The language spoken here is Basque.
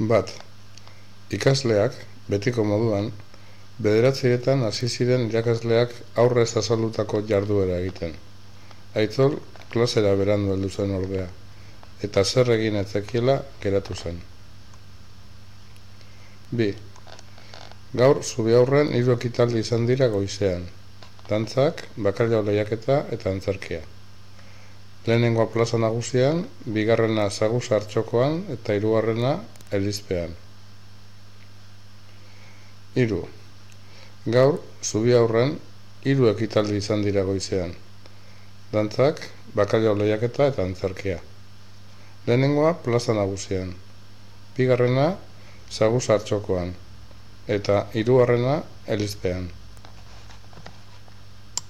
Bat, ikasleak, betiko moduan, bederatzietan hasi ziren irakasleak aurrez azalutako jarduera egiten. Aitzol, klasera berandu heldu zen ordea, eta zer egin etzekiela geratu zen. Bi, gaur zubi aurren hiru ekitaldi izan dira goizean. Dantzak, bakarjau lehiaketa eta antzerkia. Lehenengoa plaza nagusian, bigarrena zagu sartxokoan eta hirugarrena elizpean. Hiru. Gaur, zubi aurren, hiru ekitaldi izan dira goizean. Dantzak, bakailo lehiaketa eta antzerkia. Lehenengoa plaza nagusian. Bigarrena, zagu sartxokoan. Eta hirugarrena elizpean.